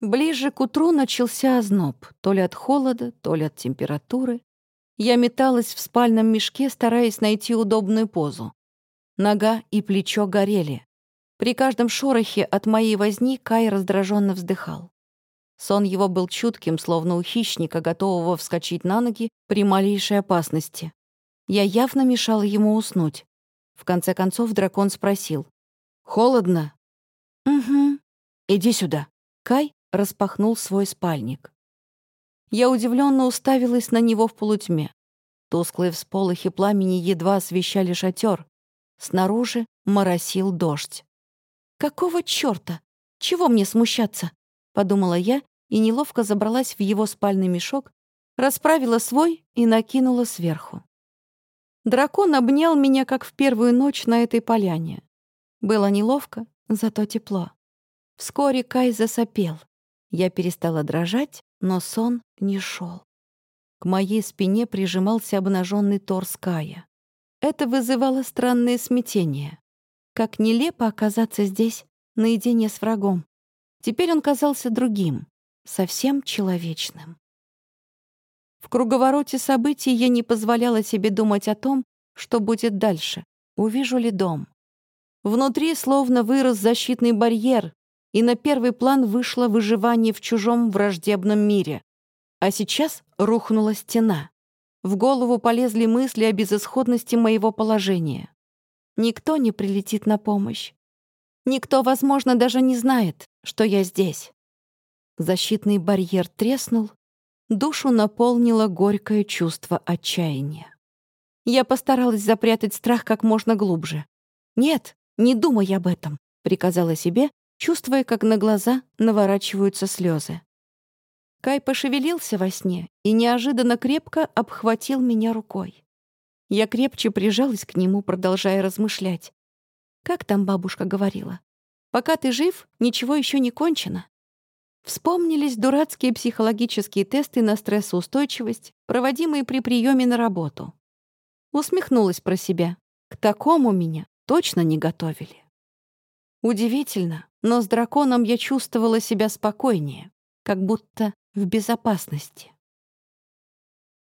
Ближе к утру начался озноб, то ли от холода, то ли от температуры. Я металась в спальном мешке, стараясь найти удобную позу. Нога и плечо горели. При каждом шорохе от моей возни Кай раздраженно вздыхал. Сон его был чутким, словно у хищника, готового вскочить на ноги при малейшей опасности. Я явно мешала ему уснуть. В конце концов дракон спросил. «Холодно?» «Угу. Иди сюда». Кай распахнул свой спальник. Я удивленно уставилась на него в полутьме. Тусклые всполохи пламени едва освещали шатер. Снаружи моросил дождь. «Какого чёрта? Чего мне смущаться?» — подумала я и неловко забралась в его спальный мешок, расправила свой и накинула сверху. Дракон обнял меня, как в первую ночь на этой поляне. Было неловко, зато тепло. Вскоре Кай засопел. Я перестала дрожать, но сон не шел. К моей спине прижимался обнаженный торс Кая. Это вызывало странное смятение. Как нелепо оказаться здесь, наедине с врагом. Теперь он казался другим, совсем человечным. В круговороте событий я не позволяла себе думать о том, что будет дальше, увижу ли дом. Внутри словно вырос защитный барьер, и на первый план вышло выживание в чужом враждебном мире. А сейчас рухнула стена. В голову полезли мысли о безысходности моего положения. Никто не прилетит на помощь. Никто, возможно, даже не знает, что я здесь. Защитный барьер треснул, душу наполнило горькое чувство отчаяния. Я постаралась запрятать страх как можно глубже. «Нет, не думай об этом», — приказала себе, чувствуя, как на глаза наворачиваются слезы. Кай пошевелился во сне и неожиданно крепко обхватил меня рукой. Я крепче прижалась к нему, продолжая размышлять. Как там бабушка говорила? «Пока ты жив, ничего еще не кончено». Вспомнились дурацкие психологические тесты на стрессоустойчивость, проводимые при приеме на работу. Усмехнулась про себя. К такому меня точно не готовили. Удивительно, но с драконом я чувствовала себя спокойнее, как будто в безопасности.